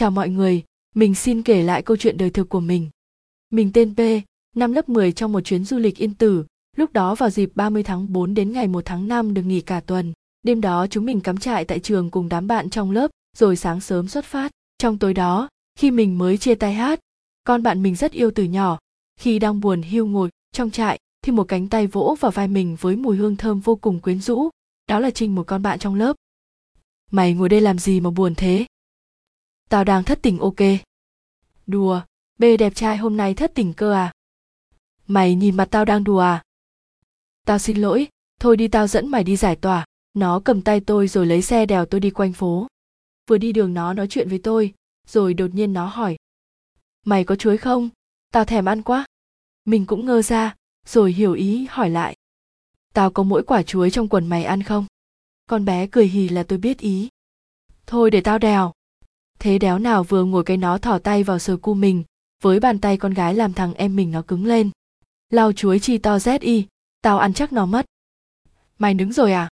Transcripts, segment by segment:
Chào mọi người, mình xin kể lại câu chuyện đời thực của mình. Mình tên P, năm lớp 10 trong một chuyến du lịch yên tử, lúc đó vào dịp 30 tháng 4 đến ngày 1 tháng 5 được nghỉ cả tuần. Đêm đó chúng mình cắm trại tại trường cùng đám bạn trong lớp, rồi sáng sớm xuất phát. Trong tối đó, khi mình mới chia tay hát, con bạn mình rất yêu từ nhỏ, khi đang buồn hiu ngồi trong trại thì một cánh tay vỗ vào vai mình với mùi hương thơm vô cùng quyến rũ. Đó là Trinh một con bạn trong lớp. Mày ngồi đây làm gì mà buồn thế? Tao đang thất tình ok. Đùa, bê đẹp trai hôm nay thất tình cơ à? Mày nhìn mặt tao đang đùa à? Tao xin lỗi, thôi đi tao dẫn mày đi giải tỏa. Nó cầm tay tôi rồi lấy xe đèo tôi đi quanh phố. Vừa đi đường nó nói chuyện với tôi, rồi đột nhiên nó hỏi. Mày có chuối không? Tao thèm ăn quá. Mình cũng ngơ ra, rồi hiểu ý hỏi lại. Tao có mỗi quả chuối trong quần mày ăn không? Con bé cười hì là tôi biết ý. Thôi để tao đèo thế đéo nào vừa ngồi cái nó thỏ tay vào sờ cu mình với bàn tay con gái làm thằng em mình nó cứng lên. Lau chuối chi to zi tao ăn chắc nó mất. Mày nứng rồi à?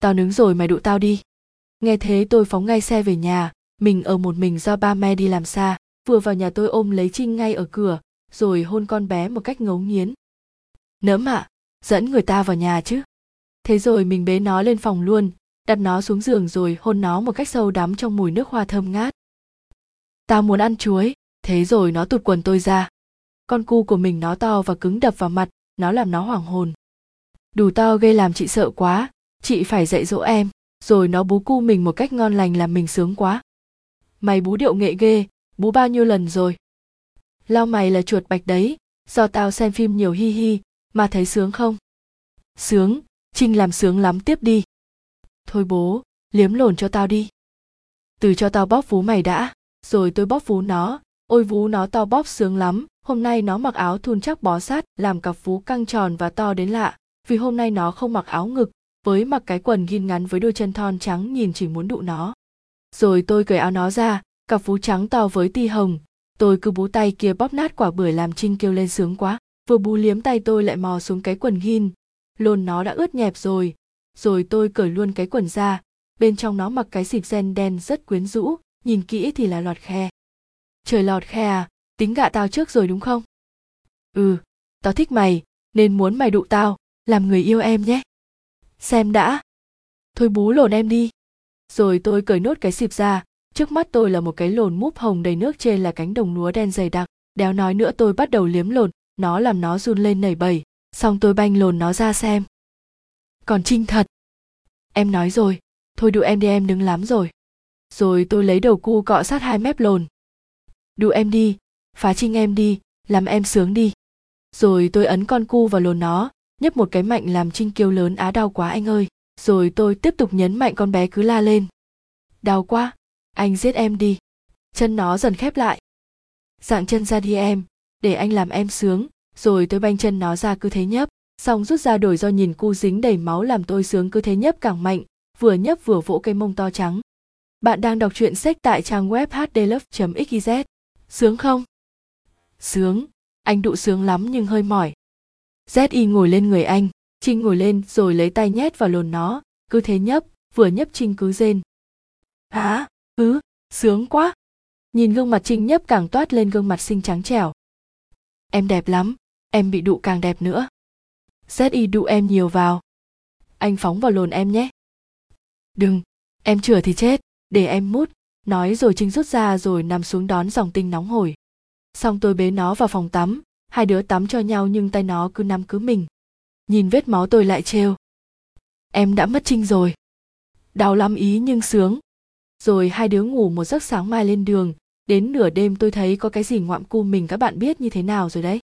Tao nứng rồi mày đụ tao đi. Nghe thế tôi phóng ngay xe về nhà mình ở một mình do ba mẹ đi làm xa vừa vào nhà tôi ôm lấy trinh ngay ở cửa rồi hôn con bé một cách ngấu nghiến. Nỡm ạ à, dẫn người ta vào nhà chứ. Thế rồi mình bế nó lên phòng luôn đặt nó xuống giường rồi hôn nó một cách sâu đắm trong mùi nước hoa thơm ngát. Tao muốn ăn chuối, thế rồi nó tụt quần tôi ra. Con cu của mình nó to và cứng đập vào mặt, nó làm nó hoảng hồn. Đủ to gây làm chị sợ quá, chị phải dạy dỗ em, rồi nó bú cu mình một cách ngon lành làm mình sướng quá. Mày bú điệu nghệ ghê, bú bao nhiêu lần rồi? Lao mày là chuột bạch đấy, do tao xem phim nhiều hi hi, mà thấy sướng không? Sướng, trinh làm sướng lắm, tiếp đi thôi bố, liếm lồn cho tao đi. Từ cho tao bóp vú mày đã, rồi tôi bóp vú nó. Ôi vú nó to bóp sướng lắm, hôm nay nó mặc áo thun chắc bó sát, làm cặp vú căng tròn và to đến lạ, vì hôm nay nó không mặc áo ngực, với mặc cái quần ghin ngắn với đôi chân thon trắng nhìn chỉ muốn đụ nó. Rồi tôi cởi áo nó ra, cặp vú trắng to với ti hồng. Tôi cứ bú tay kia bóp nát quả bưởi làm trinh kêu lên sướng quá, vừa bú liếm tay tôi lại mò xuống cái quần ghin lồn nó đã ướt nhẹp rồi rồi tôi cởi luôn cái quần ra. Bên trong nó mặc cái xịp gen đen rất quyến rũ, nhìn kỹ thì là lọt khe. Trời lọt khe à? Tính gạ tao trước rồi đúng không? Ừ tao thích mày, nên muốn mày đụ tao, làm người yêu em nhé. Xem đã. Thôi bú lồn em đi. Rồi tôi cởi nốt cái xịp ra. Trước mắt tôi là một cái lồn múp hồng đầy nước trên là cánh đồng lúa đen dày đặc. Đéo nói nữa tôi bắt đầu liếm lồn nó làm nó run lên nảy bẩy xong tôi banh lồn nó ra xem còn trinh thật. Em nói rồi, thôi đủ em đi em đứng lắm rồi. Rồi tôi lấy đầu cu cọ sát hai mép lồn. Đủ em đi, phá trinh em đi, làm em sướng đi. Rồi tôi ấn con cu vào lồn nó, nhấp một cái mạnh làm trinh kêu lớn á đau quá anh ơi. Rồi tôi tiếp tục nhấn mạnh con bé cứ la lên. Đau quá, anh giết em đi. Chân nó dần khép lại. Dạng chân ra đi em, để anh làm em sướng. Rồi tôi banh chân nó ra cứ thế nhấp xong rút ra đổi do nhìn cu dính đầy máu làm tôi sướng cứ thế nhấp càng mạnh, vừa nhấp vừa vỗ cái mông to trắng. Bạn đang đọc truyện sách tại trang web hdlove xyz sướng không? Sướng. Anh đụ sướng lắm nhưng hơi mỏi. Zi ngồi lên người anh. Trinh ngồi lên rồi lấy tay nhét vào lồn nó. Cứ thế nhấp, vừa nhấp trinh cứ rên. Hả? Ứ sướng quá. Nhìn gương mặt trinh nhấp càng toát lên gương mặt xinh trắng trẻo. Em đẹp lắm. Em bị đụ càng đẹp nữa. ZI đụ em nhiều vào. Anh phóng vào lồn em nhé. Đừng, em chửa thì chết, để em mút, nói rồi Trinh rút ra rồi nằm xuống đón dòng tinh nóng hổi. Xong tôi bế nó vào phòng tắm, hai đứa tắm cho nhau nhưng tay nó cứ nắm cứ mình. Nhìn vết máu tôi lại trêu. Em đã mất Trinh rồi. Đau lắm ý nhưng sướng. Rồi hai đứa ngủ một giấc sáng mai lên đường, đến nửa đêm tôi thấy có cái gì ngoạm cu mình các bạn biết như thế nào rồi đấy.